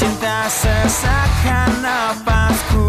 Cinta sesakan napasku